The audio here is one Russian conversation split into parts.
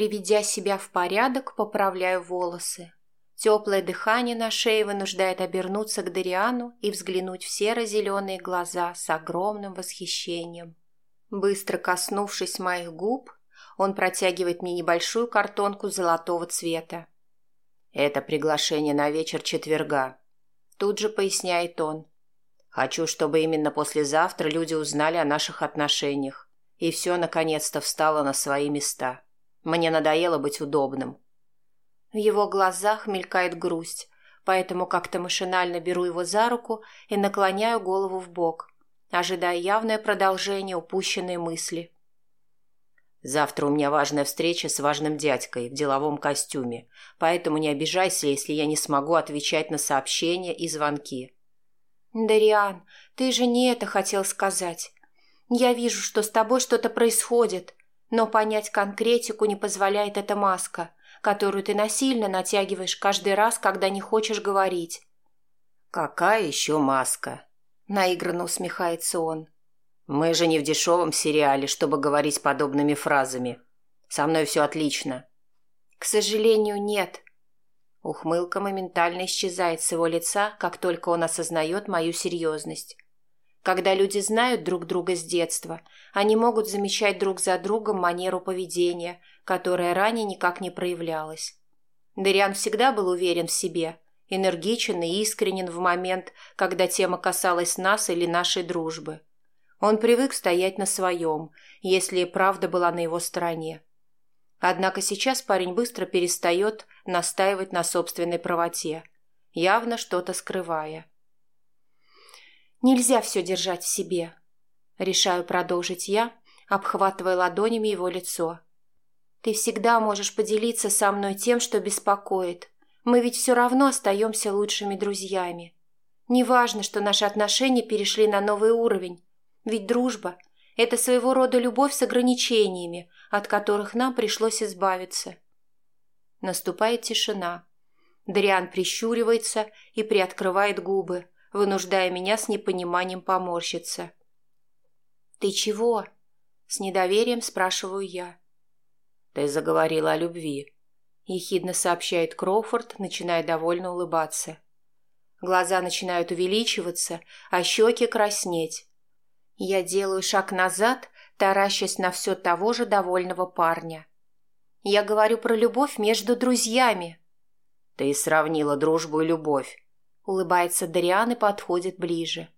Приведя себя в порядок, поправляю волосы. Теплое дыхание на шее вынуждает обернуться к Дариану и взглянуть в серо-зеленые глаза с огромным восхищением. Быстро коснувшись моих губ, он протягивает мне небольшую картонку золотого цвета. «Это приглашение на вечер четверга», — тут же поясняет он. «Хочу, чтобы именно послезавтра люди узнали о наших отношениях, и все наконец-то встало на свои места. Мне надоело быть удобным». В его глазах мелькает грусть, поэтому как-то машинально беру его за руку и наклоняю голову в бок, ожидая явное продолжение упущенной мысли. «Завтра у меня важная встреча с важным дядькой в деловом костюме, поэтому не обижайся, если я не смогу отвечать на сообщения и звонки». «Дариан, ты же не это хотел сказать. Я вижу, что с тобой что-то происходит, но понять конкретику не позволяет эта маска, которую ты насильно натягиваешь каждый раз, когда не хочешь говорить». «Какая еще маска?» наигранно усмехается он. Мы же не в дешевом сериале, чтобы говорить подобными фразами. Со мной все отлично. К сожалению, нет. Ухмылка моментально исчезает с его лица, как только он осознает мою серьезность. Когда люди знают друг друга с детства, они могут замечать друг за другом манеру поведения, которая ранее никак не проявлялась. Дариан всегда был уверен в себе – энергичен и искренен в момент, когда тема касалась нас или нашей дружбы. Он привык стоять на своем, если правда была на его стороне. Однако сейчас парень быстро перестает настаивать на собственной правоте, явно что-то скрывая. «Нельзя все держать в себе», — решаю продолжить я, обхватывая ладонями его лицо. «Ты всегда можешь поделиться со мной тем, что беспокоит, мы ведь все равно остаемся лучшими друзьями. Неважно, что наши отношения перешли на новый уровень, ведь дружба – это своего рода любовь с ограничениями, от которых нам пришлось избавиться. Наступает тишина. Дриан прищуривается и приоткрывает губы, вынуждая меня с непониманием поморщиться. «Ты чего?» – с недоверием спрашиваю я. «Ты заговорила о любви», ехидно сообщает Кроуфорд, начиная довольно улыбаться. Глаза начинают увеличиваться, а щеки краснеть. Я делаю шаг назад, таращась на все того же довольного парня. Я говорю про любовь между друзьями. Ты сравнила дружбу и любовь. Улыбается Дариан и подходит ближе.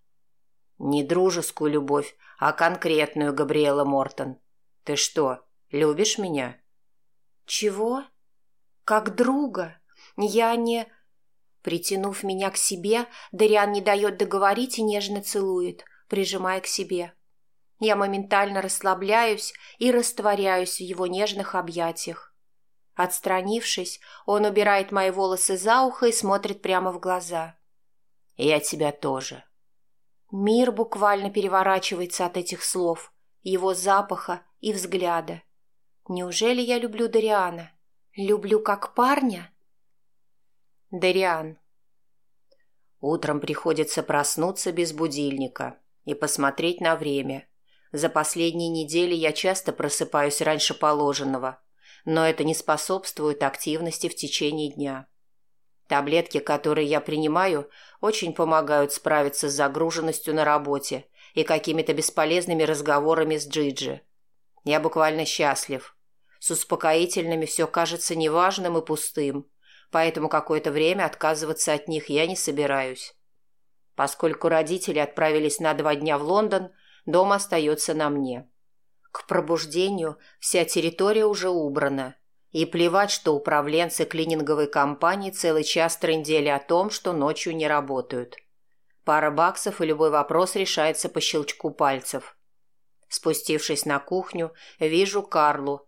Не дружескую любовь, а конкретную, Габриэла Мортон. Ты что, любишь меня? Чего? как друга. Я не...» Притянув меня к себе, Дариан не дает договорить и нежно целует, прижимая к себе. Я моментально расслабляюсь и растворяюсь в его нежных объятиях. Отстранившись, он убирает мои волосы за ухо и смотрит прямо в глаза. «Я тебя тоже». Мир буквально переворачивается от этих слов, его запаха и взгляда. Неужели я люблю Дариана? Люблю как парня? Дариан. Утром приходится проснуться без будильника и посмотреть на время. За последние недели я часто просыпаюсь раньше положенного, но это не способствует активности в течение дня. Таблетки, которые я принимаю, очень помогают справиться с загруженностью на работе и какими-то бесполезными разговорами с Джиджи. Я буквально счастлив – с успокоительными все кажется неважным и пустым, поэтому какое-то время отказываться от них я не собираюсь. Поскольку родители отправились на два дня в Лондон, дом остается на мне. К пробуждению вся территория уже убрана, и плевать, что управленцы клининговой компании целый час трындели о том, что ночью не работают. Пара баксов и любой вопрос решается по щелчку пальцев. Спустившись на кухню, вижу Карлу,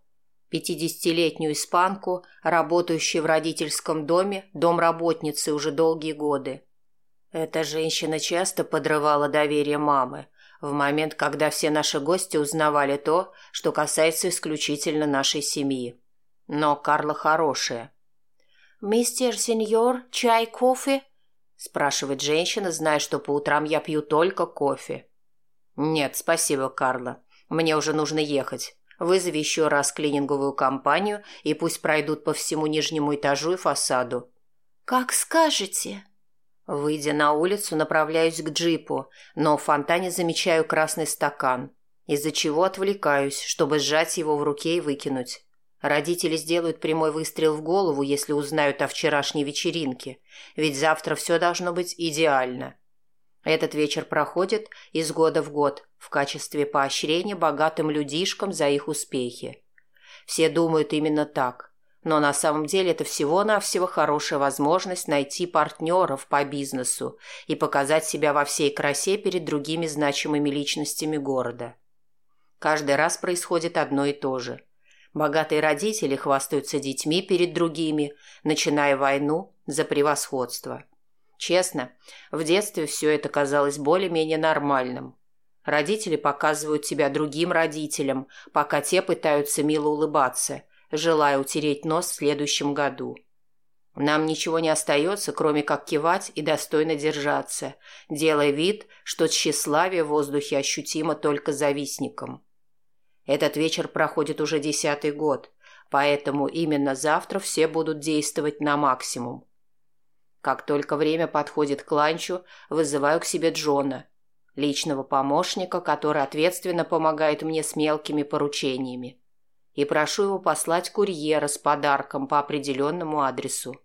Пятидесятилетнюю испанку, работающую в родительском доме, домработницы уже долгие годы. Эта женщина часто подрывала доверие мамы в момент, когда все наши гости узнавали то, что касается исключительно нашей семьи. Но Карла хорошая. «Мистер сеньор, чай, кофе?» – спрашивает женщина, зная, что по утрам я пью только кофе. «Нет, спасибо, Карла. Мне уже нужно ехать. Вызови еще раз клининговую компанию и пусть пройдут по всему нижнему этажу и фасаду. Как скажете. Выйдя на улицу, направляюсь к джипу, но в фонтане замечаю красный стакан, из-за чего отвлекаюсь, чтобы сжать его в руке и выкинуть. Родители сделают прямой выстрел в голову, если узнают о вчерашней вечеринке, ведь завтра все должно быть идеально. Этот вечер проходит из года в год в качестве поощрения богатым людишкам за их успехи. Все думают именно так, но на самом деле это всего-навсего хорошая возможность найти партнеров по бизнесу и показать себя во всей красе перед другими значимыми личностями города. Каждый раз происходит одно и то же. Богатые родители хвастаются детьми перед другими, начиная войну за превосходство. Честно, в детстве все это казалось более-менее нормальным. Родители показывают себя другим родителям, пока те пытаются мило улыбаться, желая утереть нос в следующем году. Нам ничего не остается, кроме как кивать и достойно держаться, делая вид, что тщеславие в воздухе ощутимо только завистникам. Этот вечер проходит уже десятый год, поэтому именно завтра все будут действовать на максимум. Как только время подходит к ланчу, вызываю к себе Джона, личного помощника, который ответственно помогает мне с мелкими поручениями, и прошу его послать курьера с подарком по определенному адресу.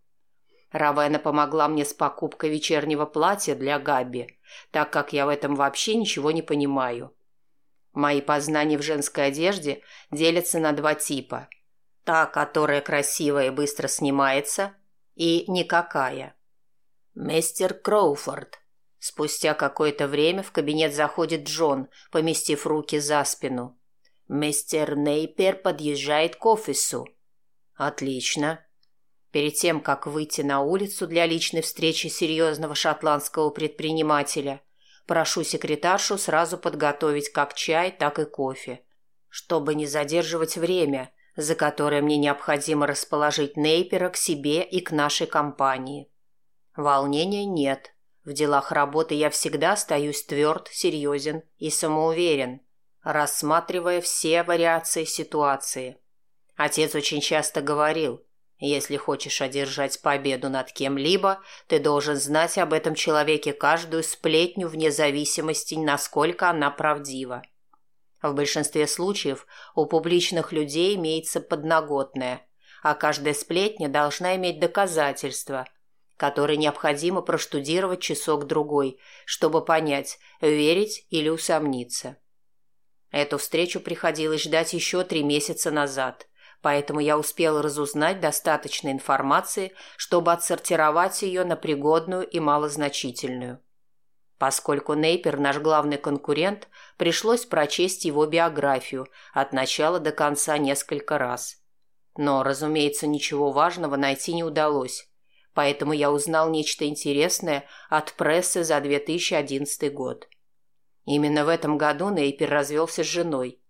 Равена помогла мне с покупкой вечернего платья для Габи, так как я в этом вообще ничего не понимаю. Мои познания в женской одежде делятся на два типа. Та, которая красивая и быстро снимается, и никакая – «Мистер Кроуфорд». Спустя какое-то время в кабинет заходит Джон, поместив руки за спину. «Мистер Нейпер подъезжает к офису». «Отлично». Перед тем, как выйти на улицу для личной встречи серьезного шотландского предпринимателя, прошу секретаршу сразу подготовить как чай, так и кофе, чтобы не задерживать время, за которое мне необходимо расположить Нейпера к себе и к нашей компании. Волнения нет. В делах работы я всегда остаюсь тверд, серьезен и самоуверен, рассматривая все вариации ситуации. Отец очень часто говорил, если хочешь одержать победу над кем-либо, ты должен знать об этом человеке каждую сплетню вне зависимости, насколько она правдива. В большинстве случаев у публичных людей имеется подноготная, а каждая сплетня должна иметь доказательства – который необходимо проштудировать часок-другой, чтобы понять, верить или усомниться. Эту встречу приходилось ждать еще три месяца назад, поэтому я успел разузнать достаточно информации, чтобы отсортировать ее на пригодную и малозначительную. Поскольку Нейпер наш главный конкурент, пришлось прочесть его биографию от начала до конца несколько раз. Но, разумеется, ничего важного найти не удалось, поэтому я узнал нечто интересное от прессы за 2011 год. Именно в этом году Нейпер развелся с женой,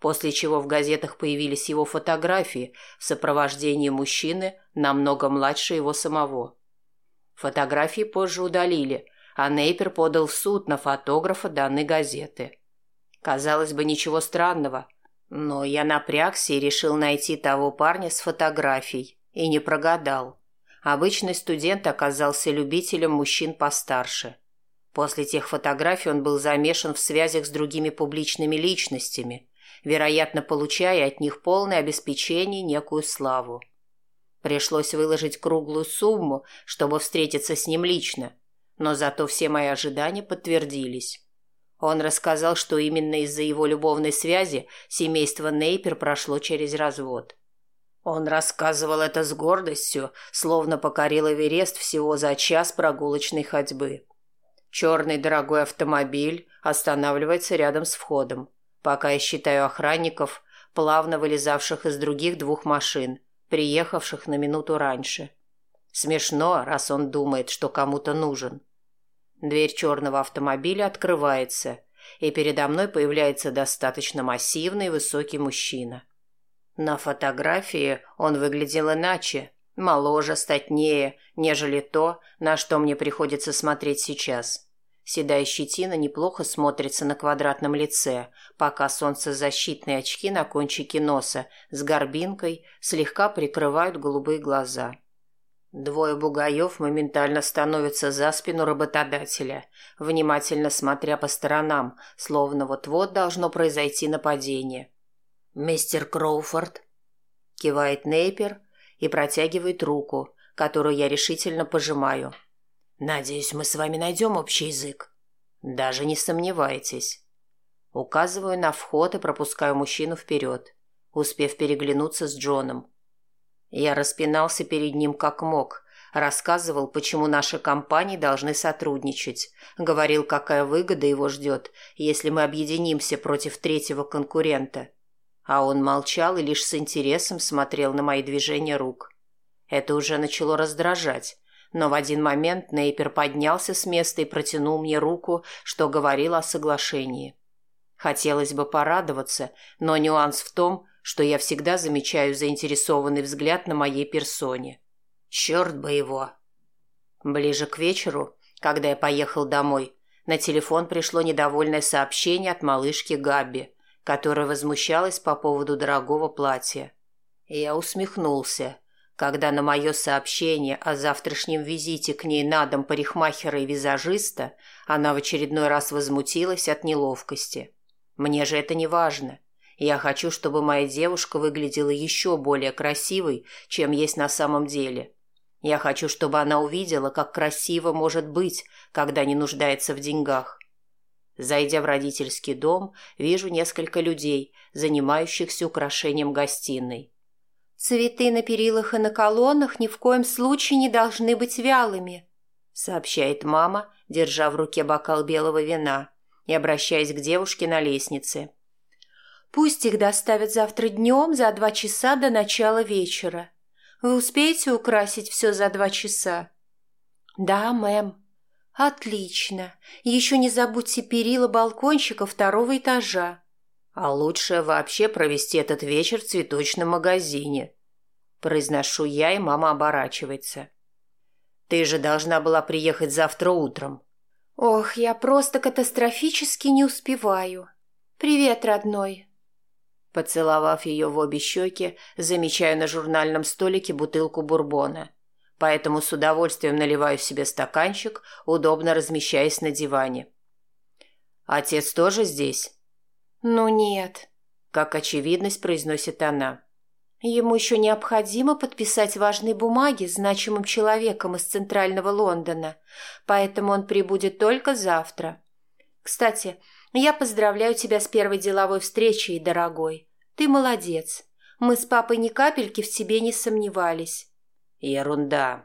после чего в газетах появились его фотографии в сопровождении мужчины намного младше его самого. Фотографии позже удалили, а Нейпер подал в суд на фотографа данной газеты. Казалось бы, ничего странного, но я напрягся и решил найти того парня с фотографией, и не прогадал. Обычный студент оказался любителем мужчин постарше. После тех фотографий он был замешан в связях с другими публичными личностями, вероятно, получая от них полное обеспечение некую славу. Пришлось выложить круглую сумму, чтобы встретиться с ним лично, но зато все мои ожидания подтвердились. Он рассказал, что именно из-за его любовной связи семейство Нейпер прошло через развод. Он рассказывал это с гордостью, словно покорил Эверест всего за час прогулочной ходьбы. Черный дорогой автомобиль останавливается рядом с входом, пока я считаю охранников, плавно вылезавших из других двух машин, приехавших на минуту раньше. Смешно, раз он думает, что кому-то нужен. Дверь черного автомобиля открывается, и передо мной появляется достаточно массивный высокий мужчина. На фотографии он выглядел иначе, моложе, статнее, нежели то, на что мне приходится смотреть сейчас. Седая щетина неплохо смотрится на квадратном лице, пока солнцезащитные очки на кончике носа с горбинкой слегка прикрывают голубые глаза. Двое бугаев моментально становятся за спину работодателя, внимательно смотря по сторонам, словно вот-вот должно произойти нападение. «Мистер Кроуфорд?» – кивает Нейпер и протягивает руку, которую я решительно пожимаю – Надеюсь, мы с вами найдем общий язык. Даже не сомневайтесь. Указываю на вход и пропускаю мужчину вперед, успев переглянуться с Джоном. Я распинался перед ним как мог, рассказывал, почему наши компании должны сотрудничать, говорил, какая выгода его ждет, если мы объединимся против третьего конкурента. А он молчал и лишь с интересом смотрел на мои движения рук. Это уже начало раздражать, но в один момент Нейпер поднялся с места и протянул мне руку, что говорил о соглашении. Хотелось бы порадоваться, но нюанс в том, что я всегда замечаю заинтересованный взгляд на моей персоне. Черт бы его! Ближе к вечеру, когда я поехал домой, на телефон пришло недовольное сообщение от малышки Габи, которая возмущалась по поводу дорогого платья. Я усмехнулся – когда на мое сообщение о завтрашнем визите к ней на дом парикмахера и визажиста она в очередной раз возмутилась от неловкости. Мне же это не важно. Я хочу, чтобы моя девушка выглядела еще более красивой, чем есть на самом деле. Я хочу, чтобы она увидела, как красиво может быть, когда не нуждается в деньгах. Зайдя в родительский дом, вижу несколько людей, занимающихся украшением гостиной. «Цветы на перилах и на колоннах ни в коем случае не должны быть вялыми», сообщает мама, держа в руке бокал белого вина и обращаясь к девушке на лестнице. «Пусть их доставят завтра днем за два часа до начала вечера. Вы успеете украсить все за два часа?» «Да, мэм». «Отлично. Еще не забудьте перила балкончика второго этажа. А лучше вообще провести этот вечер в цветочном магазине. Произношу я, и мама оборачивается. Ты же должна была приехать завтра утром. Ох, я просто катастрофически не успеваю. Привет, родной. Поцеловав ее в обе щеки, замечаю на журнальном столике бутылку бурбона. Поэтому с удовольствием наливаю себе стаканчик, удобно размещаясь на диване. Отец тоже здесь? «Ну нет», — как очевидность произносит она. «Ему еще необходимо подписать важные бумаги значимым человеком из Центрального Лондона, поэтому он прибудет только завтра. Кстати, я поздравляю тебя с первой деловой встречей, дорогой. Ты молодец. Мы с папой ни капельки в тебе не сомневались». «Ерунда»,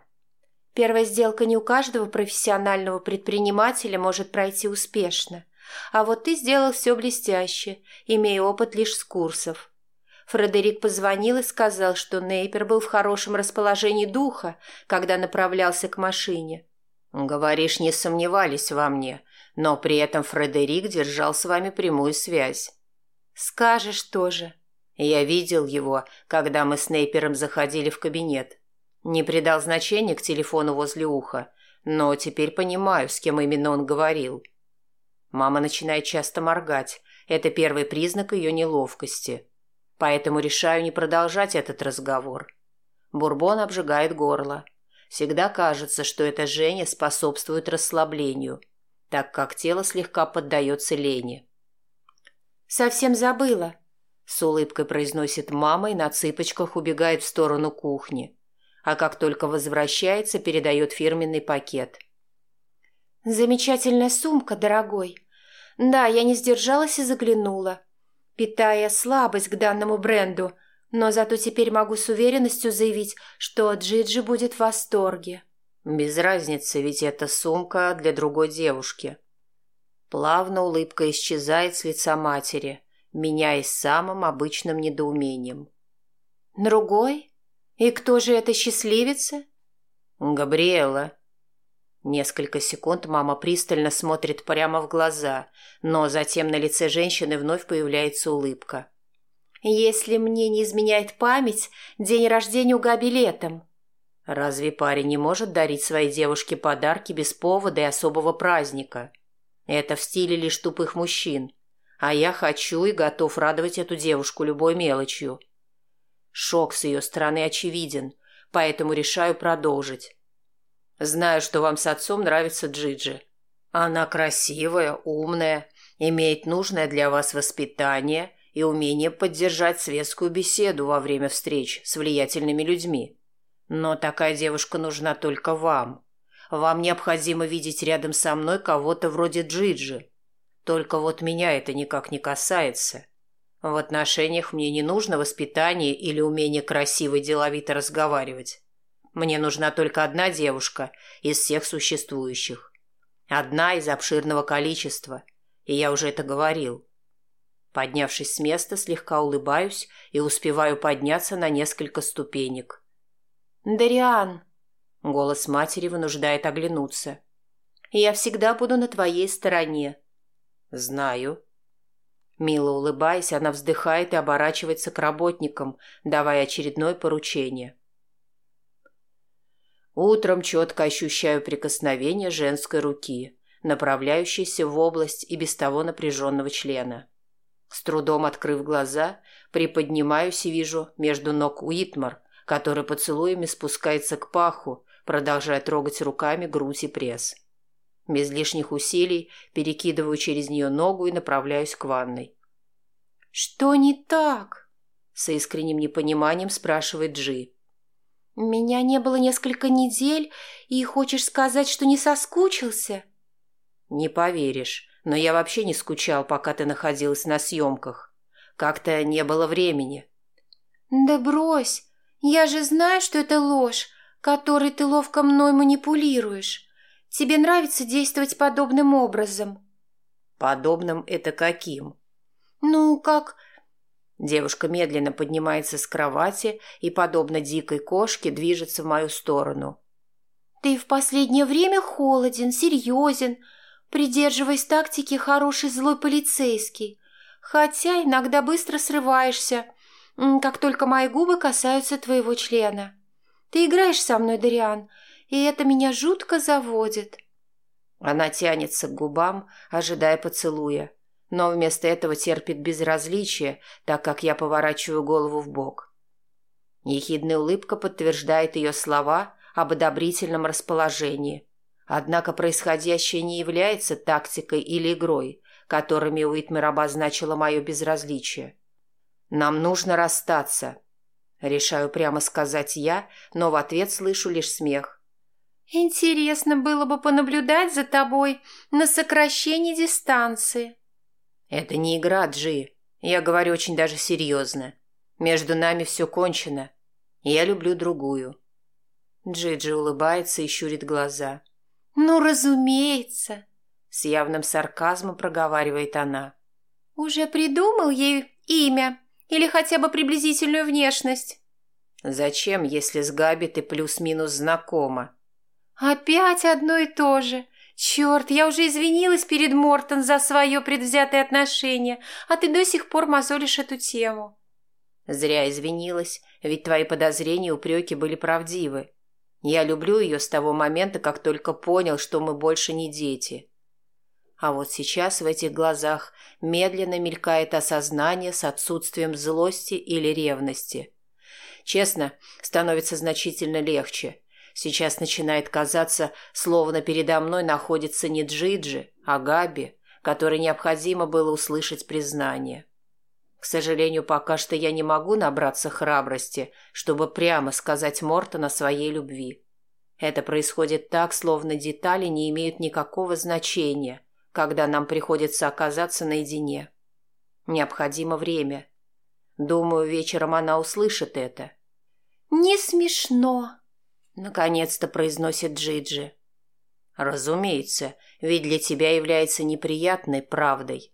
Первая сделка не у каждого профессионального предпринимателя может пройти успешно. А вот ты сделал все блестяще, имея опыт лишь с курсов. Фредерик позвонил и сказал, что Нейпер был в хорошем расположении духа, когда направлялся к машине. «Говоришь, не сомневались во мне, но при этом Фредерик держал с вами прямую связь». «Скажешь тоже». «Я видел его, когда мы с Нейпером заходили в кабинет. Не придал значения к телефону возле уха, но теперь понимаю, с кем именно он говорил». Мама начинает часто моргать. Это первый признак ее неловкости. Поэтому решаю не продолжать этот разговор. Бурбон обжигает горло. Всегда кажется, что эта Женя способствует расслаблению, так как тело слегка поддается лени. «Совсем забыла», — с улыбкой произносит мама и на цыпочках убегает в сторону кухни. А как только возвращается, передает фирменный пакет. «Замечательная сумка, дорогой. Да, я не сдержалась и заглянула, питая слабость к данному бренду, но зато теперь могу с уверенностью заявить, что Джиджи будет в восторге. Без разницы, ведь это сумка для другой девушки. Плавно улыбка исчезает с лица матери, меняясь самым обычным недоумением. «Другой? И кто же эта счастливица?» «Габриэла», Несколько секунд мама пристально смотрит прямо в глаза, но затем на лице женщины вновь появляется улыбка. «Если мне не изменяет память, день рождения у Габи летом». «Разве парень не может дарить своей девушке подарки без повода и особого праздника?» Это в стиле лишь тупых мужчин. А я хочу и готов радовать эту девушку любой мелочью. Шок с ее стороны очевиден, поэтому решаю продолжить. Знаю, что вам с отцом нравится Джиджи. Она красивая, умная, имеет нужное для вас воспитание и умение поддержать светскую беседу во время встреч с влиятельными людьми. Но такая девушка нужна только вам. Вам необходимо видеть рядом со мной кого-то вроде Джиджи. Только вот меня это никак не касается. В отношениях мне не нужно воспитание или умение красиво и деловито разговаривать. Мне нужна только одна девушка из всех существующих. Одна из обширного количества, и я уже это говорил. Поднявшись с места, слегка улыбаюсь и успеваю подняться на несколько ступенек. «Дариан!» — голос матери вынуждает оглянуться. «Я всегда буду на твоей стороне». «Знаю». Мило улыбаясь, она вздыхает и оборачивается к работникам, давая очередное поручение. Утром четко ощущаю прикосновение женской руки, направляющейся в область и без того напряженного члена. С трудом открыв глаза, приподнимаюсь и вижу между ног Уитмар, который поцелуями спускается к паху, продолжая трогать руками грудь и пресс. Без лишних усилий перекидываю через нее ногу и направляюсь к ванной. «Что не так?» — с искренним непониманием спрашивает Джи. «Меня не было несколько недель, и хочешь сказать, что не соскучился?» «Не поверишь, но я вообще не скучал, пока ты находилась на съемках. Как-то не было времени». «Да брось, я же знаю, что это ложь, которой ты ловко мной манипулируешь. Тебе нравится действовать подобным образом». «Подобным это каким?» «Ну, как Девушка медленно поднимается с кровати и, подобно дикой кошке, движется в мою сторону. «Ты в последнее время холоден, серьезен, придерживаясь тактики хороший злой полицейский, хотя иногда быстро срываешься, как только мои губы касаются твоего члена. Ты играешь со мной, Дариан, и это меня жутко заводит». Она тянется к губам, ожидая поцелуя но вместо этого терпит безразличие, так как я поворачиваю голову в бок. Ехидная улыбка подтверждает ее слова об одобрительном расположении. Однако происходящее не является тактикой или игрой, которыми Уитмер обозначила мое безразличие. «Нам нужно расстаться», — решаю прямо сказать я, но в ответ слышу лишь смех. «Интересно было бы понаблюдать за тобой на сокращении дистанции», «Это не игра, Джи. Я говорю очень даже серьезно. Между нами все кончено. Я люблю другую». Джиджи улыбается и щурит глаза. «Ну, разумеется!» С явным сарказмом проговаривает она. «Уже придумал ей имя или хотя бы приблизительную внешность?» «Зачем, если с Габи ты плюс-минус знакома?» «Опять одно и то же. «Черт, я уже извинилась перед Мортон за свое предвзятое отношение, а ты до сих пор мозолишь эту тему». «Зря извинилась, ведь твои подозрения и упреки были правдивы. Я люблю ее с того момента, как только понял, что мы больше не дети». А вот сейчас в этих глазах медленно мелькает осознание с отсутствием злости или ревности. Честно, становится значительно легче – Сейчас начинает казаться, словно передо мной находится не Джиджи, а Габи, которой необходимо было услышать признание. К сожалению, пока что я не могу набраться храбрости, чтобы прямо сказать Мортон о своей любви. Это происходит так, словно детали не имеют никакого значения, когда нам приходится оказаться наедине. Необходимо время. Думаю, вечером она услышит это. «Не смешно», Наконец-то произносит Джиджи. Разумеется, ведь для тебя является неприятной правдой.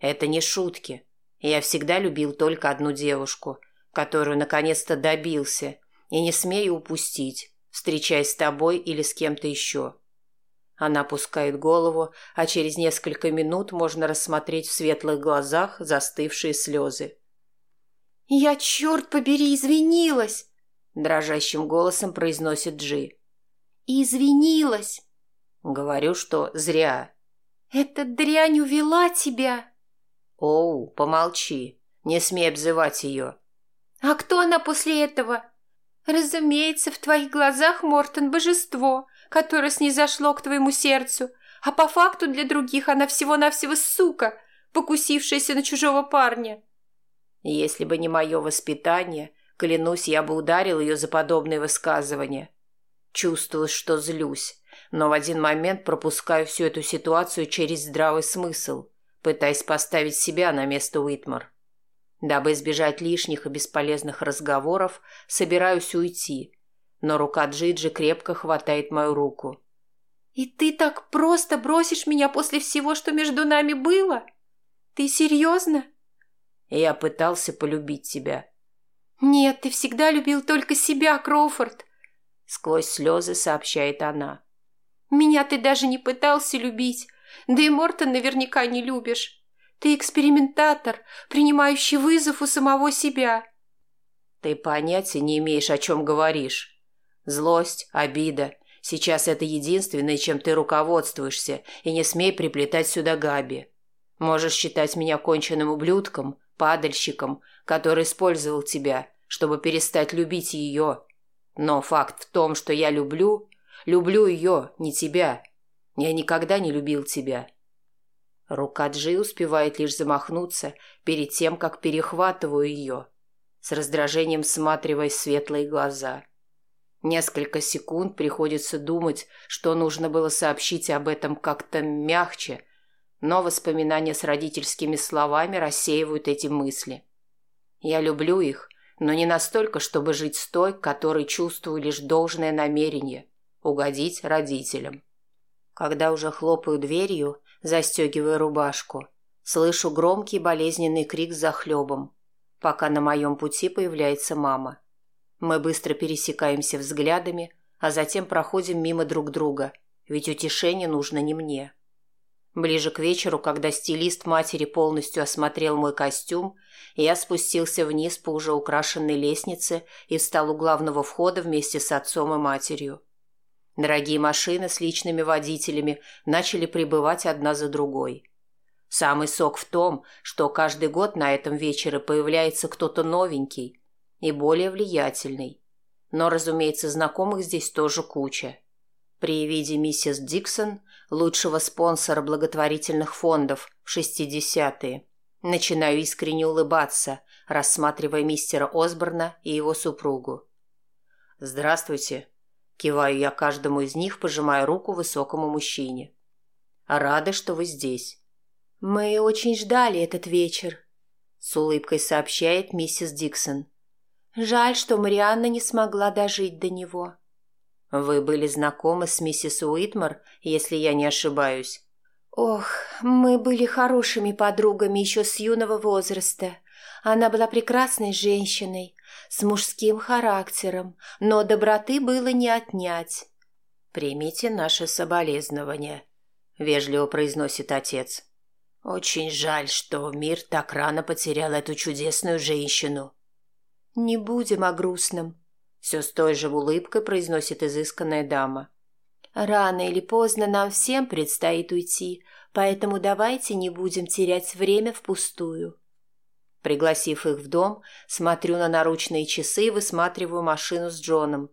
Это не шутки. Я всегда любил только одну девушку, которую наконец-то добился, и не смею упустить, встречаясь с тобой или с кем-то еще. Она опускает голову, а через несколько минут можно рассмотреть в светлых глазах застывшие слезы. «Я, черт побери, извинилась!» Дрожащим голосом произносит Джи. «Извинилась!» Говорю, что зря. «Эта дрянь увела тебя!» «Оу, помолчи, не смей обзывать ее!» «А кто она после этого?» «Разумеется, в твоих глазах, Мортон, божество, которое снизошло к твоему сердцу, а по факту для других она всего-навсего сука, покусившаяся на чужого парня». Если бы не мое воспитание, клянусь, я бы ударил ее за подобные высказывания. Чувствую, что злюсь, но в один момент пропускаю всю эту ситуацию через здравый смысл, пытаясь поставить себя на место Уитмар. Дабы избежать лишних и бесполезных разговоров, собираюсь уйти, но рука Джиджи крепко хватает мою руку. «И ты так просто бросишь меня после всего, что между нами было? Ты серьезно?» «Я пытался полюбить тебя». «Нет, ты всегда любил только себя, Кроуфорд», — сквозь слезы сообщает она. «Меня ты даже не пытался любить, да и Мортон наверняка не любишь. Ты экспериментатор, принимающий вызов у самого себя». «Ты понятия не имеешь, о чем говоришь. Злость, обида. Сейчас это единственное, чем ты руководствуешься, и не смей приплетать сюда Габи. Можешь считать меня конченным ублюдком, падальщиком, который использовал тебя, чтобы перестать любить ее. Но факт в том, что я люблю, люблю ее, не тебя. Я никогда не любил тебя». Рука Джи успевает лишь замахнуться перед тем, как перехватываю ее, с раздражением всматриваясь светлые глаза. Несколько секунд приходится думать, что нужно было сообщить об этом как-то мягче, но воспоминания с родительскими словами рассеивают эти мысли. Я люблю их, но не настолько, чтобы жить с той, которой чувствую лишь должное намерение – угодить родителям. Когда уже хлопаю дверью, застегивая рубашку, слышу громкий болезненный крик за хлебом, пока на моем пути появляется мама. Мы быстро пересекаемся взглядами, а затем проходим мимо друг друга, ведь утешение нужно не мне. Ближе к вечеру, когда стилист матери полностью осмотрел мой костюм, я спустился вниз по уже украшенной лестнице и встал у главного входа вместе с отцом и матерью. Дорогие машины с личными водителями начали прибывать одна за другой. Самый сок в том, что каждый год на этом вечере появляется кто-то новенький и более влиятельный. Но, разумеется, знакомых здесь тоже куча. При виде миссис Диксон, лучшего спонсора благотворительных фондов в 60-е, начинаю искренне улыбаться, рассматривая мистера Осборна и его супругу. «Здравствуйте», Киваю я каждому из них, пожимая руку высокому мужчине. «Рада, что вы здесь». «Мы очень ждали этот вечер», — с улыбкой сообщает миссис Диксон. «Жаль, что Марианна не смогла дожить до него». «Вы были знакомы с миссис Уитмар, если я не ошибаюсь?» «Ох, мы были хорошими подругами еще с юного возраста. Она была прекрасной женщиной, с мужским характером, но доброты было не отнять. «Примите наше соболезнование», — вежливо произносит отец. «Очень жаль, что мир так рано потерял эту чудесную женщину». «Не будем о грустном», — все с той же улыбкой произносит изысканная дама. «Рано или поздно нам всем предстоит уйти, поэтому давайте не будем терять время впустую». Пригласив их в дом, смотрю на наручные часы и высматриваю машину с Джоном.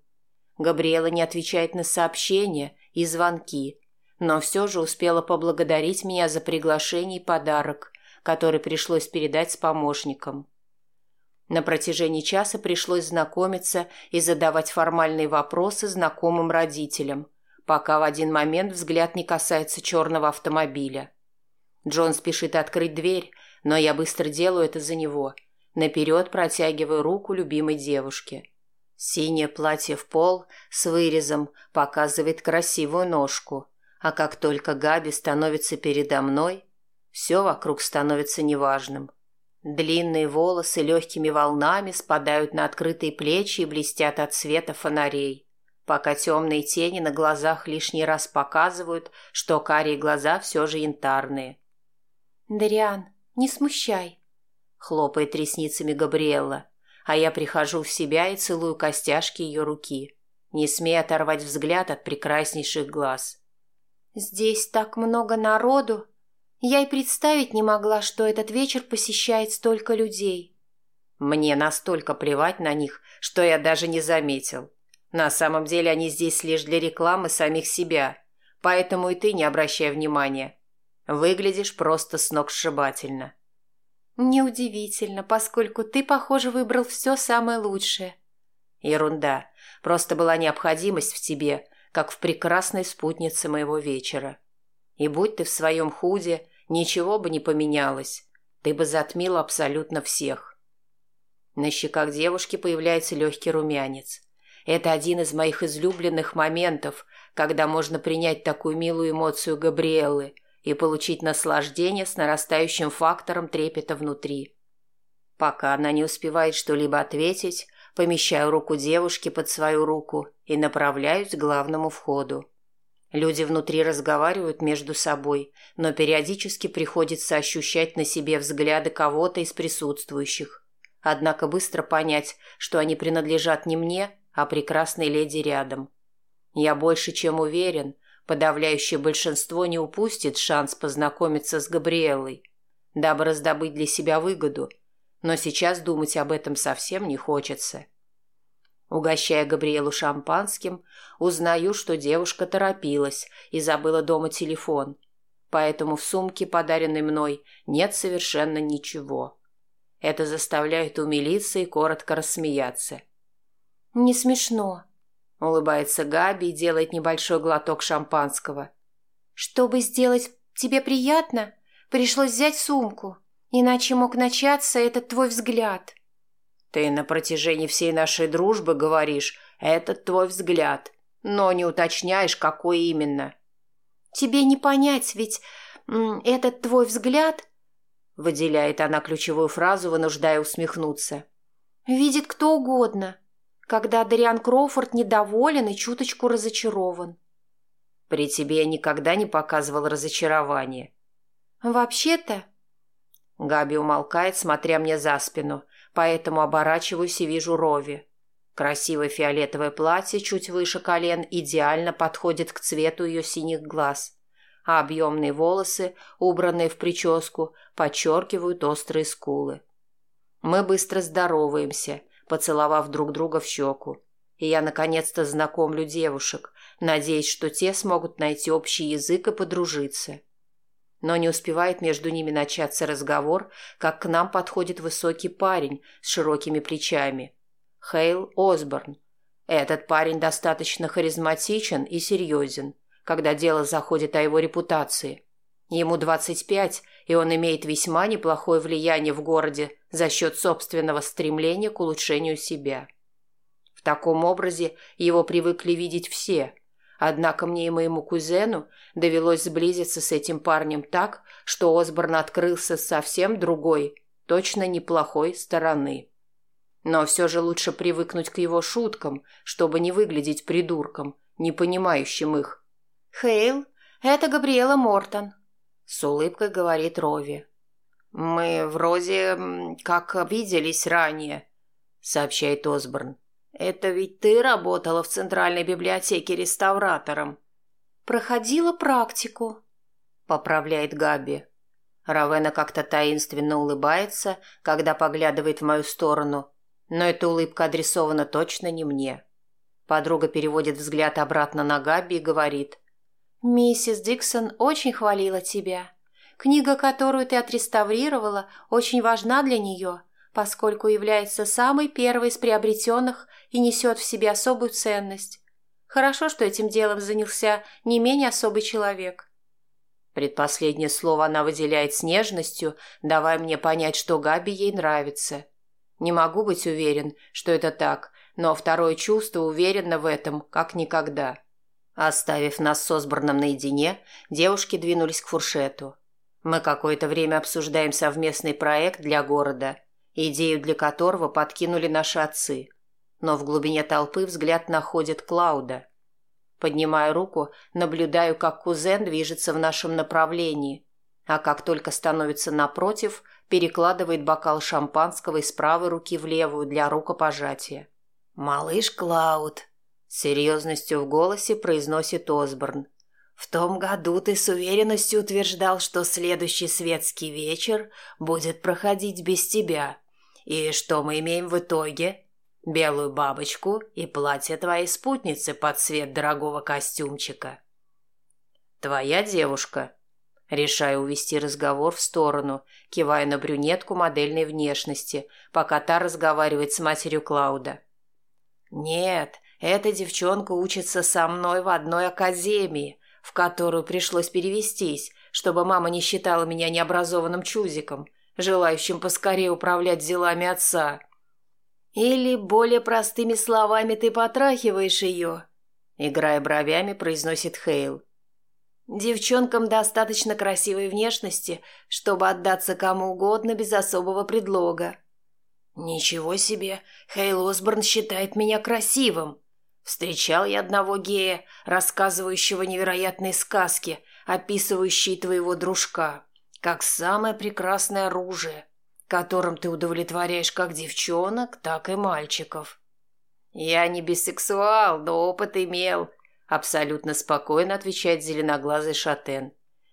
Габриэла не отвечает на сообщения и звонки, но все же успела поблагодарить меня за приглашение и подарок, который пришлось передать с помощником. На протяжении часа пришлось знакомиться и задавать формальные вопросы знакомым родителям, пока в один момент взгляд не касается черного автомобиля. Джон спешит открыть дверь, но я быстро делаю это за него, наперед протягиваю руку любимой девушке. Синее платье в пол с вырезом показывает красивую ножку, а как только Габи становится передо мной, все вокруг становится неважным. Длинные волосы легкими волнами спадают на открытые плечи и блестят от света фонарей, пока темные тени на глазах лишний раз показывают, что карие глаза все же янтарные. «Дариан, не смущай», — хлопает ресницами Габриэлла, а я прихожу в себя и целую костяшки ее руки, не смея оторвать взгляд от прекраснейших глаз. Здесь так много народу. Я и представить не могла, что этот вечер посещает столько людей. Мне настолько плевать на них, что я даже не заметил. На самом деле они здесь лишь для рекламы самих себя, поэтому и ты не обращай внимания. Выглядишь просто сногсшибательно. Неудивительно, поскольку ты, похоже, выбрал все самое лучшее. Ерунда. Просто была необходимость в тебе, как в прекрасной спутнице моего вечера. И будь ты в своем худе, ничего бы не поменялось. Ты бы затмил абсолютно всех. На щеках девушки появляется легкий румянец. Это один из моих излюбленных моментов, когда можно принять такую милую эмоцию Габриэллы и получить наслаждение с нарастающим фактором трепета внутри. Пока она не успевает что-либо ответить, помещаю руку девушки под свою руку и направляюсь к главному входу. Люди внутри разговаривают между собой, но периодически приходится ощущать на себе взгляды кого-то из присутствующих. Однако быстро понять, что они принадлежат не мне, а прекрасной леди рядом. Я больше чем уверен, подавляющее большинство не упустит шанс познакомиться с Габриэлой, дабы раздобыть для себя выгоду, но сейчас думать об этом совсем не хочется. Угощая Габриэлу шампанским, узнаю, что девушка торопилась и забыла дома телефон, поэтому в сумке, подаренной мной, нет совершенно ничего. Это заставляет умилиться и коротко рассмеяться. «Не смешно», — улыбается Габи и делает небольшой глоток шампанского. «Чтобы сделать тебе приятно, пришлось взять сумку, иначе мог начаться этот твой взгляд». «Ты на протяжении всей нашей дружбы говоришь, этот твой взгляд, но не уточняешь, какой именно». «Тебе не понять, ведь этот твой взгляд...» Выделяет она ключевую фразу, вынуждая усмехнуться. «Видит кто угодно, когда Дариан Кроуфорд недоволен и чуточку разочарован». «При тебе я никогда не показывал разочарования». «Вообще-то...» Габи умолкает, смотря мне за спину, поэтому оборачиваюсь и вижу Рови. Красивое фиолетовое платье чуть выше колен идеально подходит к цвету ее синих глаз, а объемные волосы, убранные в прическу, подчеркивают острые скулы. Мы быстро здороваемся, поцеловав друг друга в щеку, и я наконец-то знакомлю девушек, надеясь, что те смогут найти общий язык и подружиться. — но не успевает между ними начаться разговор, как к нам подходит высокий парень с широкими плечами. Хейл Осборн. Этот парень достаточно харизматичен и серьезен, когда дело заходит о его репутации. Ему 25, и он имеет весьма неплохое влияние в городе за счет собственного стремления к улучшению себя. В таком образе его привыкли видеть все – Однако мне и моему кузену довелось сблизиться с этим парнем так, что Осборн открылся совсем другой, точно неплохой стороны. Но все же лучше привыкнуть к его шуткам, чтобы не выглядеть придурком, не понимающим их. «Хейл, это Габриэла Мортон», — с улыбкой говорит Рови. «Мы вроде как виделись ранее», — сообщает Осборн. «Это ведь ты работала в Центральной библиотеке реставратором?» «Проходила практику», — поправляет Габи. Равена как-то таинственно улыбается, когда поглядывает в мою сторону, но эта улыбка адресована точно не мне. Подруга переводит взгляд обратно на Габи и говорит. «Миссис Диксон очень хвалила тебя. Книга, которую ты отреставрировала, очень важна для нее, поскольку является самой первой из приобретенных и несет в себе особую ценность. Хорошо, что этим делом занялся не менее особый человек. Предпоследнее слово она выделяет с нежностью, давая мне понять, что Габи ей нравится. Не могу быть уверен, что это так, но второе чувство уверенно в этом, как никогда. Оставив нас с Осборном наедине, девушки двинулись к фуршету. Мы какое-то время обсуждаем совместный проект для города, идею для которого подкинули наши отцы но в глубине толпы взгляд находит Клауда. Поднимаю руку, наблюдаю, как кузен движется в нашем направлении, а как только становится напротив, перекладывает бокал шампанского из правой руки в левую для рукопожатия. «Малыш Клауд», — серьезностью в голосе произносит Осборн. В том году ты с уверенностью утверждал, что следующий светский вечер будет проходить без тебя. И что мы имеем в итоге? Белую бабочку и платье твоей спутницы под цвет дорогого костюмчика. Твоя девушка. Решаю увести разговор в сторону, кивая на брюнетку модельной внешности, пока та разговаривает с матерью Клауда. Нет, эта девчонка учится со мной в одной академии, в которую пришлось перевестись, чтобы мама не считала меня необразованным чузиком, желающим поскорее управлять делами отца. Или, более простыми словами, ты потрахиваешь ее, играя бровями, произносит Хейл. Девчонкам достаточно красивой внешности, чтобы отдаться кому угодно без особого предлога. Ничего себе, Хейл Осборн считает меня красивым. Встречал я одного гея, рассказывающего невероятные сказки, описывающие твоего дружка, как самое прекрасное оружие, которым ты удовлетворяешь как девчонок, так и мальчиков. Я не бисексуал, но опыт имел, абсолютно спокойно отвечает зеленоглазый шатен.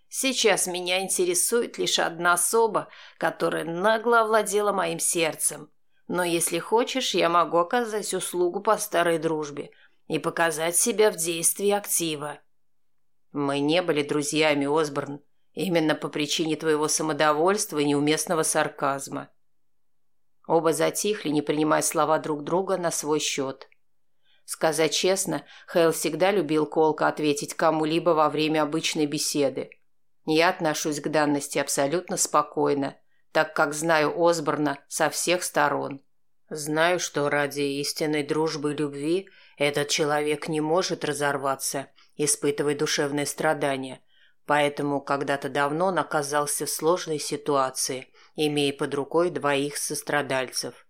Сейчас меня интересует лишь одна особа, которая нагло овладела моим сердцем. Но если хочешь, я могу оказать услугу по старой дружбе и показать себя в действии актива. Мы не были друзьями, Осборн, именно по причине твоего самодовольства и неуместного сарказма. Оба затихли, не принимая слова друг друга на свой счет. Сказать честно, Хейл всегда любил колко ответить кому-либо во время обычной беседы. Я отношусь к данности абсолютно спокойно, так как знаю Осборна со всех сторон. Знаю, что ради истинной дружбы и любви этот человек не может разорваться, испытывая душевные страдания, поэтому когда-то давно он оказался в сложной ситуации, имея под рукой двоих сострадальцев.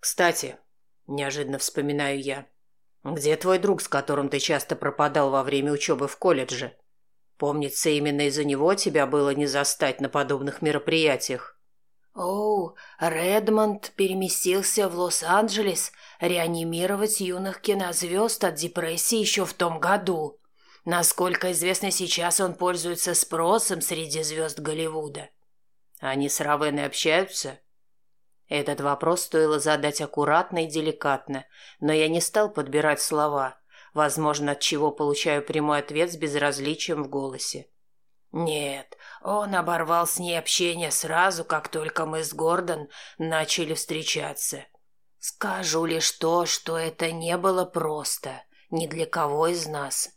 Кстати, Неожиданно вспоминаю я. Где твой друг, с которым ты часто пропадал во время учебы в колледже? Помнится, именно из-за него тебя было не застать на подобных мероприятиях. Оу, Редмонд переместился в Лос-Анджелес реанимировать юных кинозвезд от депрессии еще в том году. Насколько известно сейчас, он пользуется спросом среди звезд Голливуда. Они с Равеной общаются? Этот вопрос стоило задать аккуратно и деликатно, но я не стал подбирать слова, возможно, от чего получаю прямой ответ с безразличием в голосе. Нет, он оборвал с ней общение сразу, как только мы с Гордон начали встречаться. Скажу лишь то, что это не было просто ни для кого из нас.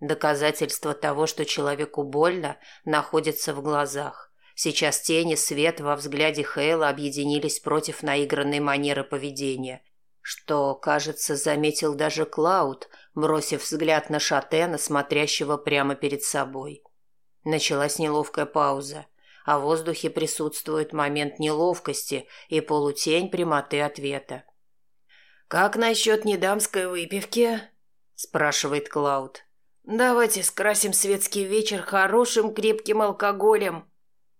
Доказательство того, что человеку больно, находится в глазах. Сейчас тени, свет во взгляде Хейла объединились против наигранной манеры поведения, что, кажется, заметил даже Клауд, бросив взгляд на Шатена, смотрящего прямо перед собой. Началась неловкая пауза, а в воздухе присутствует момент неловкости и полутень прямоты ответа. «Как насчет недамской выпивки?» – спрашивает Клауд. «Давайте скрасим светский вечер хорошим крепким алкоголем».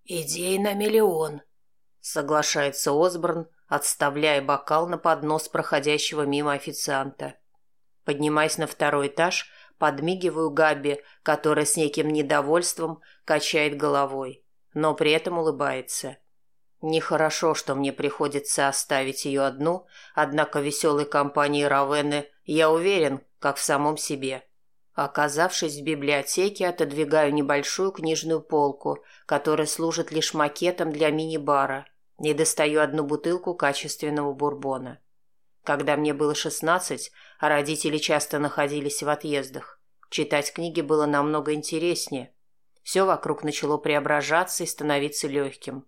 «Идей на миллион», — соглашается Осборн, отставляя бокал на поднос проходящего мимо официанта. Поднимаясь на второй этаж, подмигиваю Габи, которая с неким недовольством качает головой, но при этом улыбается. Нехорошо, что мне приходится оставить ее одну, однако веселой компании Равены я уверен, как в самом себе. Оказавшись в библиотеке, отодвигаю небольшую книжную полку, которая служит лишь макетом для мини-бара, и достаю одну бутылку качественного бурбона. Когда мне было шестнадцать, а родители часто находились в отъездах, читать книги было намного интереснее. Все вокруг начало преображаться и становиться легким.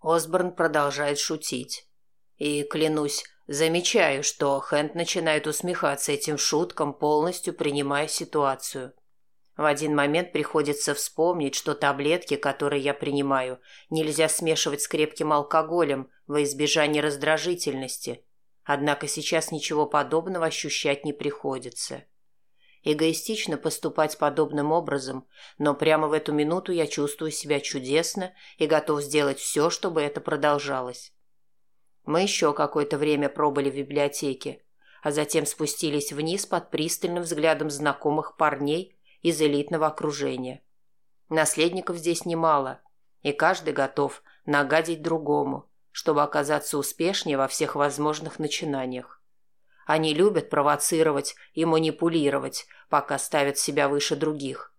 Осборн продолжает шутить. И, клянусь, Замечаю, что Хэнд начинает усмехаться этим шуткам, полностью принимая ситуацию. В один момент приходится вспомнить, что таблетки, которые я принимаю, нельзя смешивать с крепким алкоголем во избежание раздражительности. Однако сейчас ничего подобного ощущать не приходится. Эгоистично поступать подобным образом, но прямо в эту минуту я чувствую себя чудесно и готов сделать все, чтобы это продолжалось. Мы еще какое-то время пробыли в библиотеке, а затем спустились вниз под пристальным взглядом знакомых парней из элитного окружения. Наследников здесь немало, и каждый готов нагадить другому, чтобы оказаться успешнее во всех возможных начинаниях. Они любят провоцировать и манипулировать, пока ставят себя выше других.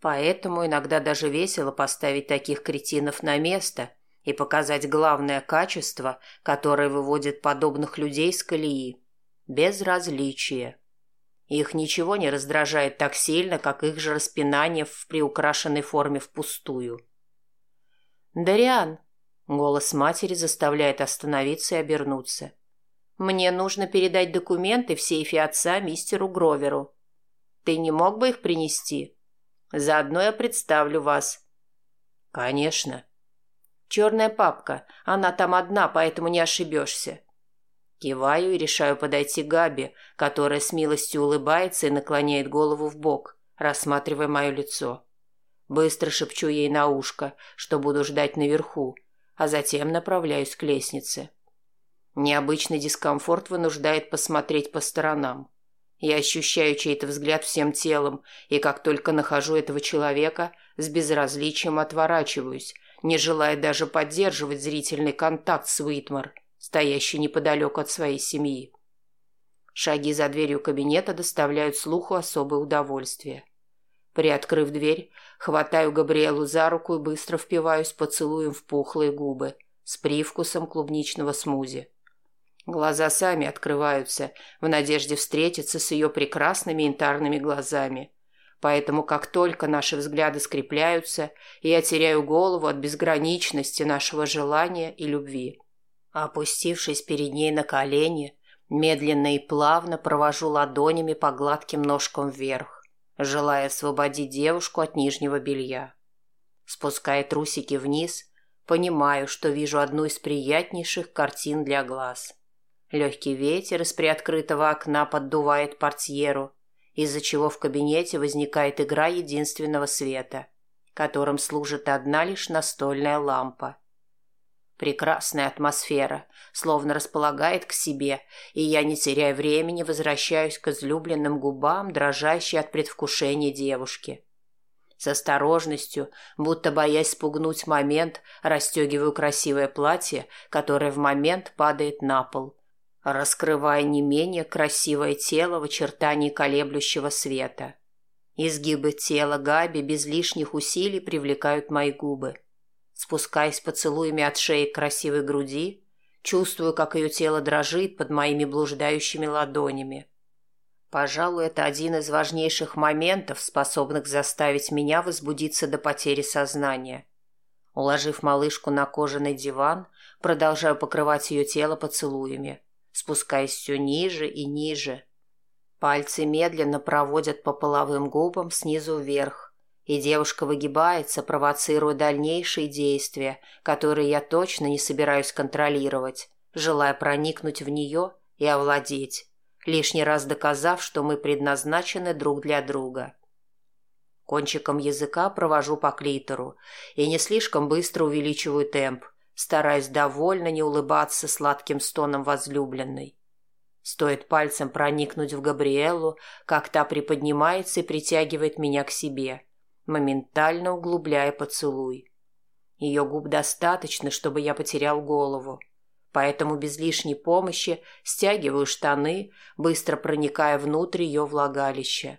Поэтому иногда даже весело поставить таких кретинов на место и показать главное качество, которое выводит подобных людей с колеи – безразличие. Их ничего не раздражает так сильно, как их же распинание в приукрашенной форме впустую. «Дариан!» — голос матери заставляет остановиться и обернуться. «Мне нужно передать документы в сейфе отца мистеру Гроверу. Ты не мог бы их принести? Заодно я представлю вас». «Конечно». «Черная папка. Она там одна, поэтому не ошибешься. Киваю и решаю подойти к Габи, которая с милостью улыбается и наклоняет голову в бок, рассматривая мое лицо. Быстро шепчу ей на ушко, что буду ждать наверху, а затем направляюсь к лестнице. Необычный дискомфорт вынуждает посмотреть по сторонам. Я ощущаю чей-то взгляд всем телом, и как только нахожу этого человека, с безразличием отворачиваюсь, не желая даже поддерживать зрительный контакт с Уитмар – стоящий неподалеку от своей семьи. Шаги за дверью кабинета доставляют слуху особое удовольствие. Приоткрыв дверь, хватаю Габриэлу за руку и быстро впиваюсь поцелуем в пухлые губы с привкусом клубничного смузи. Глаза сами открываются в надежде встретиться с ее прекрасными янтарными глазами. Поэтому как только наши взгляды скрепляются, я теряю голову от безграничности нашего желания и любви. Опустившись перед ней на колени, медленно и плавно провожу ладонями по гладким ножкам вверх, желая освободить девушку от нижнего белья. Спуская трусики вниз, понимаю, что вижу одну из приятнейших картин для глаз. Легкий ветер из приоткрытого окна поддувает портьеру, из-за чего в кабинете возникает игра единственного света, которым служит одна лишь настольная лампа. Прекрасная атмосфера, словно располагает к себе, и я, не теряя времени, возвращаюсь к излюбленным губам, дрожащей от предвкушения девушки. С осторожностью, будто боясь спугнуть момент, расстегиваю красивое платье, которое в момент падает на пол, раскрывая не менее красивое тело в очертании колеблющего света. Изгибы тела Габи без лишних усилий привлекают мои губы. Спускаясь поцелуями от шеи к красивой груди, чувствую, как ее тело дрожит под моими блуждающими ладонями. Пожалуй, это один из важнейших моментов, способных заставить меня возбудиться до потери сознания. Уложив малышку на кожаный диван, продолжаю покрывать ее тело поцелуями, спускаясь все ниже и ниже. Пальцы медленно проводят по половым губам снизу вверх, и девушка выгибается, провоцируя дальнейшие действия, которые я точно не собираюсь контролировать, желая проникнуть в нее и овладеть, лишний раз доказав, что мы предназначены друг для друга. Кончиком языка провожу по клитору и не слишком быстро увеличиваю темп, стараясь довольно не улыбаться сладким стоном возлюбленной. Стоит пальцем проникнуть в Габриэлу, как та приподнимается и притягивает меня к себе – моментально углубляя поцелуй. Ее губ достаточно, чтобы я потерял голову. Поэтому без лишней помощи стягиваю штаны, быстро проникая внутрь ее влагалища.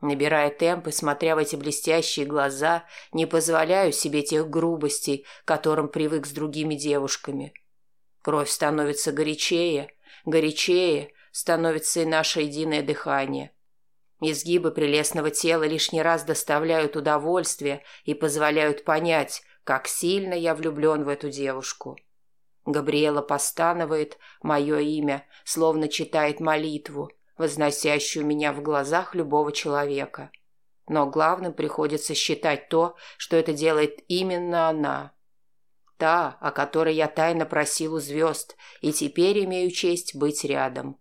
Набирая темп и смотря в эти блестящие глаза, не позволяю себе тех грубостей, которым привык с другими девушками. Кровь становится горячее, горячее становится и наше единое дыхание – Изгибы прелестного тела лишний раз доставляют удовольствие и позволяют понять, как сильно я влюблен в эту девушку. Габриэла постанывает мое имя, словно читает молитву, возносящую меня в глазах любого человека. Но главным приходится считать то, что это делает именно она. Та, о которой я тайно просил у звезд, и теперь имею честь быть рядом.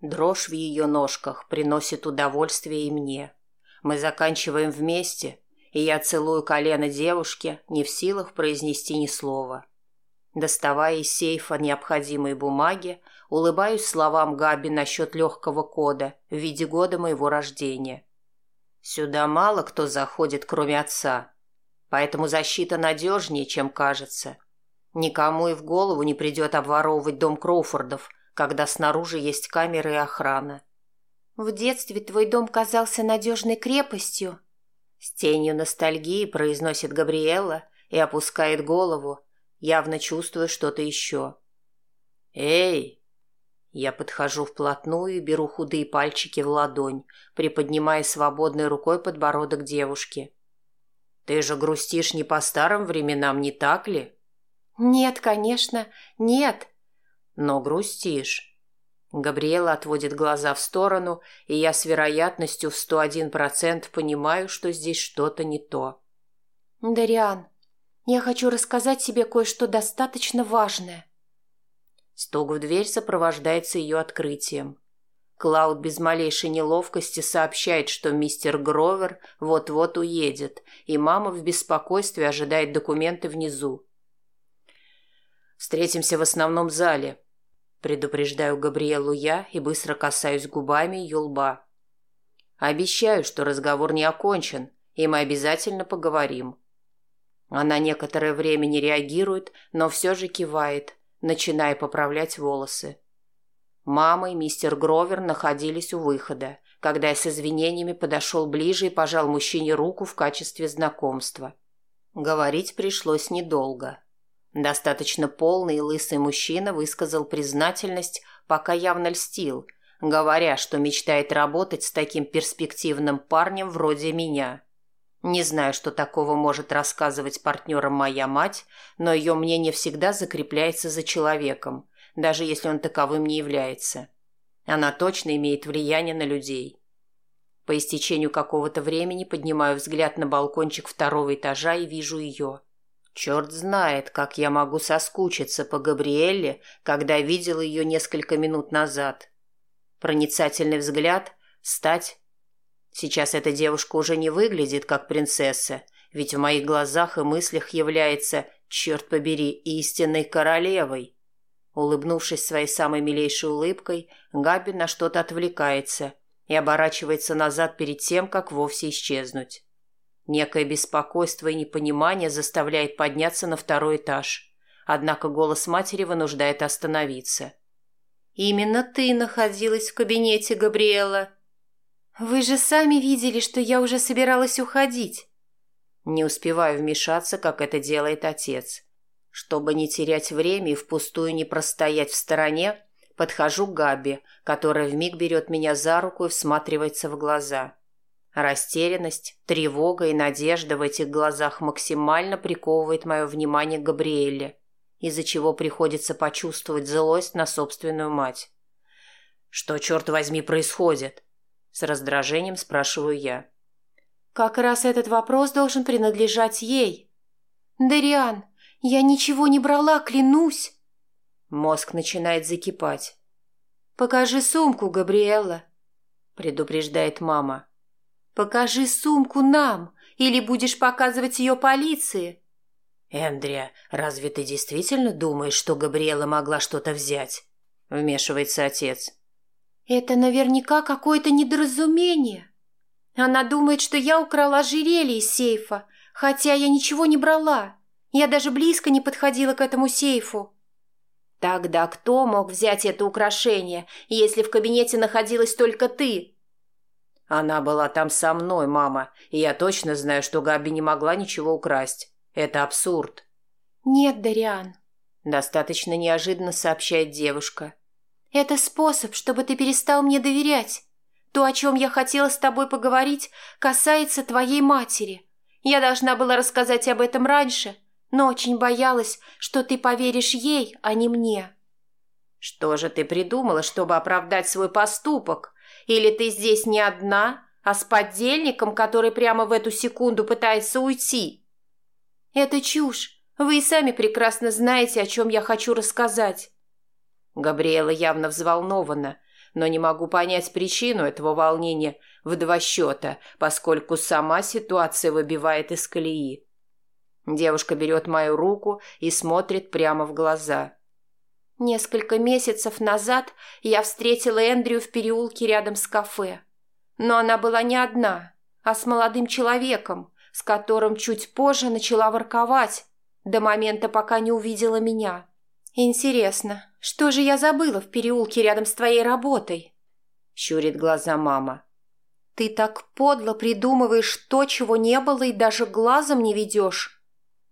Дрожь в ее ножках приносит удовольствие и мне. Мы заканчиваем вместе, и я целую колено девушки, не в силах произнести ни слова. Доставая из сейфа необходимые бумаги, улыбаюсь словам Габи насчет легкого кода в виде года моего рождения. Сюда мало кто заходит, кроме отца. Поэтому защита надежнее, чем кажется. Никому и в голову не придет обворовывать дом Кроуфордов, когда снаружи есть камеры и охрана. В детстве твой дом казался надежной крепостью. С тенью ностальгии произносит Габриэла и опускает голову, явно чувствуя что-то еще. «Эй!» Я подхожу вплотную и беру худые пальчики в ладонь, приподнимая свободной рукой подбородок девушки. «Ты же грустишь не по старым временам, не так ли?» «Нет, конечно, нет». «Но грустишь». Габриэла отводит глаза в сторону, и я с вероятностью в 101% понимаю, что здесь что-то не то. «Дариан, я хочу рассказать тебе кое-что достаточно важное». Стук в дверь сопровождается ее открытием. Клауд без малейшей неловкости сообщает, что мистер Гровер вот-вот уедет, и мама в беспокойстве ожидает документы внизу. «Встретимся в основном зале», — предупреждаю Габриэлу я и быстро касаюсь губами ее лба. «Обещаю, что разговор не окончен, и мы обязательно поговорим». Она некоторое время не реагирует, но все же кивает, начиная поправлять волосы. Мама и мистер Гровер находились у выхода, когда я с извинениями подошел ближе и пожал мужчине руку в качестве знакомства. Говорить пришлось недолго. Достаточно полный и лысый мужчина высказал признательность, пока явно льстил, говоря, что мечтает работать с таким перспективным парнем вроде меня. Не знаю, что такого может рассказывать партнерам моя мать, но ее мнение всегда закрепляется за человеком, даже если он таковым не является. Она точно имеет влияние на людей. По истечению какого-то времени поднимаю взгляд на балкончик второго этажа и вижу ее. Черт знает, как я могу соскучиться по Габриэле, когда видел ее несколько минут назад. Проницательный взгляд, стать. Сейчас эта девушка уже не выглядит как принцесса, ведь в моих глазах и мыслях является, черт побери, истинной королевой. Улыбнувшись своей самой милейшей улыбкой, Габи на что-то отвлекается и оборачивается назад перед тем, как вовсе исчезнуть. Некое беспокойство и непонимание заставляет подняться на второй этаж, однако голос матери вынуждает остановиться. «Именно ты находилась в кабинете, Габриэла». «Вы же сами видели, что я уже собиралась уходить». Не успеваю вмешаться, как это делает отец. Чтобы не терять время и впустую не простоять в стороне, подхожу к Габи, которая вмиг берет меня за руку и всматривается в глаза. Растерянность, тревога и надежда в этих глазах максимально приковывает мое внимание к Габриэле, из-за чего приходится почувствовать злость на собственную мать. «Что, черт возьми, происходит?» С раздражением спрашиваю я. «Как раз этот вопрос должен принадлежать ей. Дариан, я ничего не брала, клянусь. Мозг начинает закипать. Покажи сумку, Габриэлла, предупреждает мама. Покажи сумку нам, или будешь показывать ее полиции. Эндрия, разве ты действительно думаешь, что Габриэла могла что-то взять? Вмешивается отец. Это наверняка какое-то недоразумение. Она думает, что я украла ожерелье из сейфа, хотя я ничего не брала. Я даже близко не подходила к этому сейфу. Тогда кто мог взять это украшение, если в кабинете находилась только ты? Она была там со мной, мама, и я точно знаю, что Габи не могла ничего украсть. Это абсурд. Нет, Дариан. Достаточно неожиданно сообщает девушка. Это способ, чтобы ты перестал мне доверять. То, о чем я хотела с тобой поговорить, касается твоей матери. Я должна была рассказать об этом раньше, но очень боялась, что ты поверишь ей, а не мне». «Что же ты придумала, чтобы оправдать свой поступок? Или ты здесь не одна, а с поддельником, который прямо в эту секунду пытается уйти?» «Это чушь. Вы и сами прекрасно знаете, о чем я хочу рассказать». Габриэла явно взволнована, но не могу понять причину этого волнения в два счета, поскольку сама ситуация выбивает из колеи. Девушка берет мою руку и смотрит прямо в глаза. Несколько месяцев назад я встретила Эндрю в переулке рядом с кафе. Но она была не одна. а с молодым человеком, с которым чуть позже начала ворковать, до момента, пока не увидела меня. Интересно, что же я забыла в переулке рядом с твоей работой? Щурит глаза мама. Ты так подло придумываешь то, чего не было, и даже глазом не ведешь.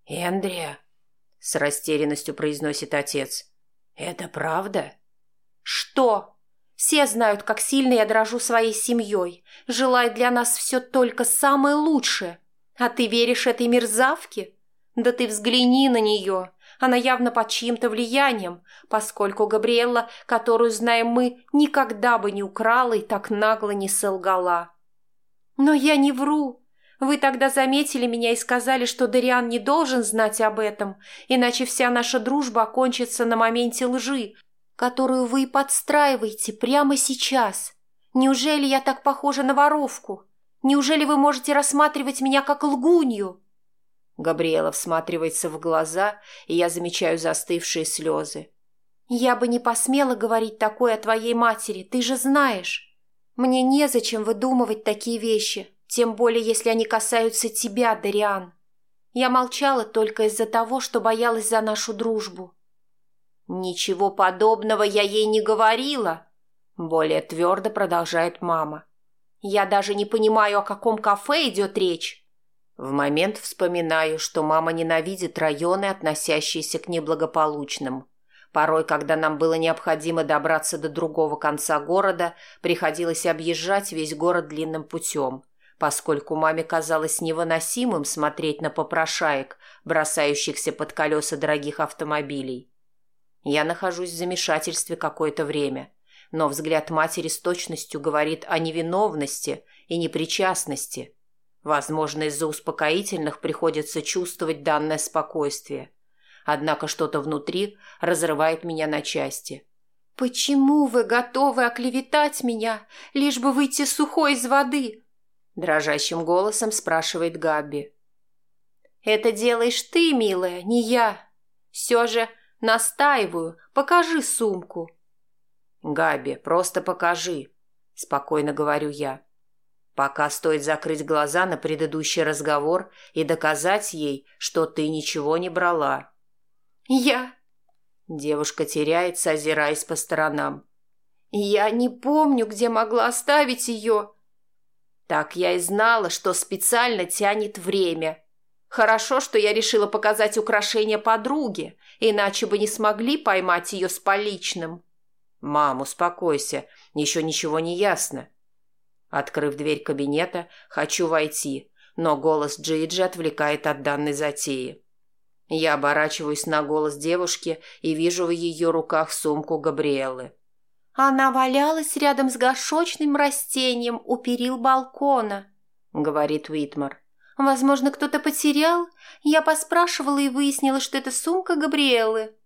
Эндрия, с растерянностью произносит отец. Это правда? Что? Все знают, как сильно я дрожу своей семьей, желая для нас все только самое лучшее. А ты веришь этой мерзавке? Да ты взгляни на нее. Она явно под чьим-то влиянием, поскольку Габриэлла, которую знаем мы, никогда бы не украла и так нагло не солгала. Но я не вру. Вы тогда заметили меня и сказали, что Дариан не должен знать об этом, иначе вся наша дружба окончится на моменте лжи, которую вы подстраиваете прямо сейчас. Неужели я так похожа на воровку? Неужели вы можете рассматривать меня как лгунью?» Габриэла всматривается в глаза, и я замечаю застывшие слезы. «Я бы не посмела говорить такое о твоей матери, ты же знаешь. Мне незачем выдумывать такие вещи, тем более если они касаются тебя, Дариан. Я молчала только из-за того, что боялась за нашу дружбу». «Ничего подобного я ей не говорила», — более твердо продолжает мама. «Я даже не понимаю, о каком кафе идет речь». В момент вспоминаю, что мама ненавидит районы, относящиеся к неблагополучным. Порой, когда нам было необходимо добраться до другого конца города, приходилось объезжать весь город длинным путем, поскольку маме казалось невыносимым смотреть на попрошаек, бросающихся под колеса дорогих автомобилей. Я нахожусь в замешательстве какое-то время, но взгляд матери с точностью говорит о невиновности и непричастности – Возможно, из-за успокоительных приходится чувствовать данное спокойствие. Однако что-то внутри разрывает меня на части. «Почему вы готовы оклеветать меня, лишь бы выйти сухой из воды?» Дрожащим голосом спрашивает Габи. «Это делаешь ты, милая, не я. Все же настаиваю, покажи сумку». «Габи, просто покажи», – спокойно говорю я. Пока стоит закрыть глаза на предыдущий разговор и доказать ей, что ты ничего не брала. «Я...» Девушка теряется, озираясь по сторонам. «Я не помню, где могла оставить ее». Так я и знала, что специально тянет время. Хорошо, что я решила показать украшение подруге, иначе бы не смогли поймать ее с поличным. Мам, успокойся, еще ничего не ясно. Открыв дверь кабинета, хочу войти, но голос Джиджи отвлекает от данной затеи. Я оборачиваюсь на голос девушки и вижу в ее руках сумку Габриэлы. «Она валялась рядом с горшочным растением у перил балкона», — говорит Уитмар. «Возможно, кто-то потерял? Я поспрашивала и выяснила, что это сумка Габриэлы.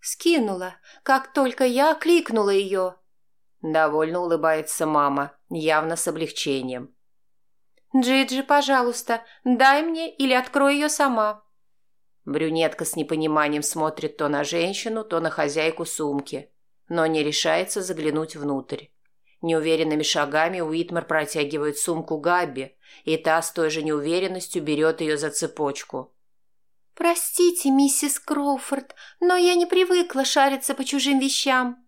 Скинула, как только я окликнула ее». Довольно улыбается мама, явно с облегчением. «Джиджи, пожалуйста, дай мне или открой ее сама». Брюнетка с непониманием смотрит то на женщину, то на хозяйку сумки, но не решается заглянуть внутрь. Неуверенными шагами Уитмар протягивает сумку Габби, и та с той же неуверенностью берет ее за цепочку. «Простите, миссис Кроуфорд, но я не привыкла шариться по чужим вещам»,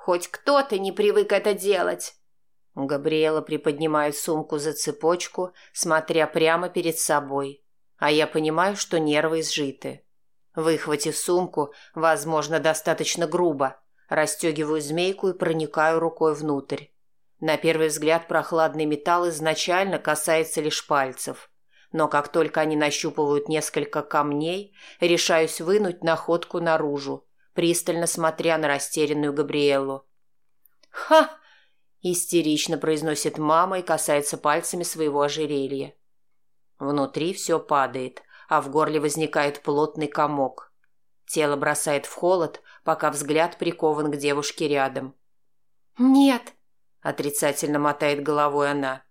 Хоть кто-то не привык это делать. Габриэла приподнимает сумку за цепочку, смотря прямо перед собой. А я понимаю, что нервы изжиты. Выхватив сумку, возможно, достаточно грубо, расстегиваю змейку и проникаю рукой внутрь. На первый взгляд прохладный металл изначально касается лишь пальцев. Но как только они нащупывают несколько камней, решаюсь вынуть находку наружу пристально смотря на растерянную Габриэлу. «Ха!» – истерично произносит мама и касается пальцами своего ожерелья. Внутри все падает, а в горле возникает плотный комок. Тело бросает в холод, пока взгляд прикован к девушке рядом. «Нет!» – отрицательно мотает головой она.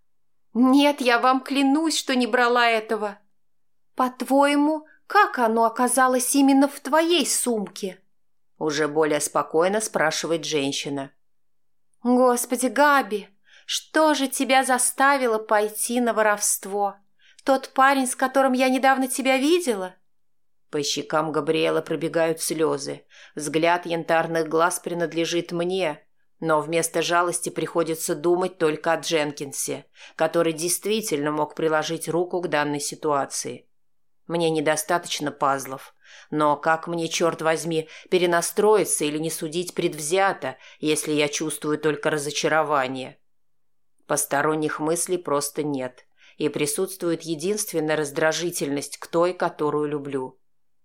«Нет, я вам клянусь, что не брала этого. По-твоему, как оно оказалось именно в твоей сумке?» Уже более спокойно спрашивает женщина. «Господи, Габи, Что же тебя заставило пойти на воровство? Тот парень, с которым я недавно тебя видела?» По щекам Габриэла пробегают слезы. Взгляд янтарных глаз принадлежит мне, но вместо жалости приходится думать только о Дженкинсе, который действительно мог приложить руку к данной ситуации. Мне недостаточно пазлов. Но как мне, черт возьми, перенастроиться или не судить предвзято, если я чувствую только разочарование? Посторонних мыслей просто нет, и присутствует единственная раздражительность к той, которую люблю.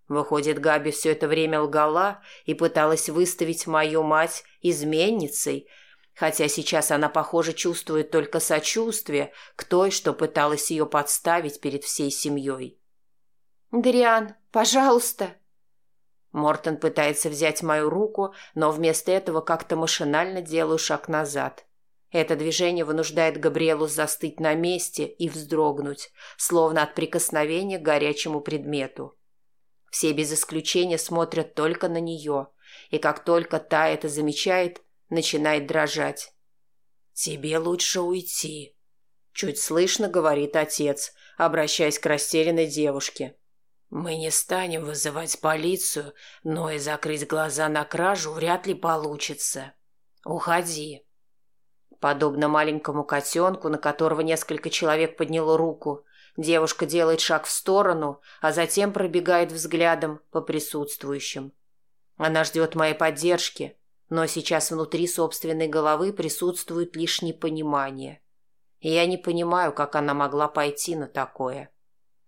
Выходит, Габи все это время лгала и пыталась выставить мою мать изменницей, хотя сейчас она, похоже, чувствует только сочувствие к той, что пыталась ее подставить перед всей семьей. «Дриан, пожалуйста!» Мортон пытается взять мою руку, но вместо этого как-то машинально делаю шаг назад. Это движение вынуждает Габриэлу застыть на месте и вздрогнуть, словно от прикосновения к горячему предмету. Все без исключения смотрят только на нее, и как только та это замечает, начинает дрожать. «Тебе лучше уйти», — чуть слышно говорит отец, обращаясь к растерянной девушке. «Мы не станем вызывать полицию, но и закрыть глаза на кражу вряд ли получится. Уходи». Подобно маленькому котенку, на которого несколько человек подняло руку, Девушка делает шаг в сторону, а затем пробегает взглядом по присутствующим. Она ждет моей поддержки, но сейчас внутри собственной головы присутствует лишь непонимание. И я не понимаю, как она могла пойти на такое.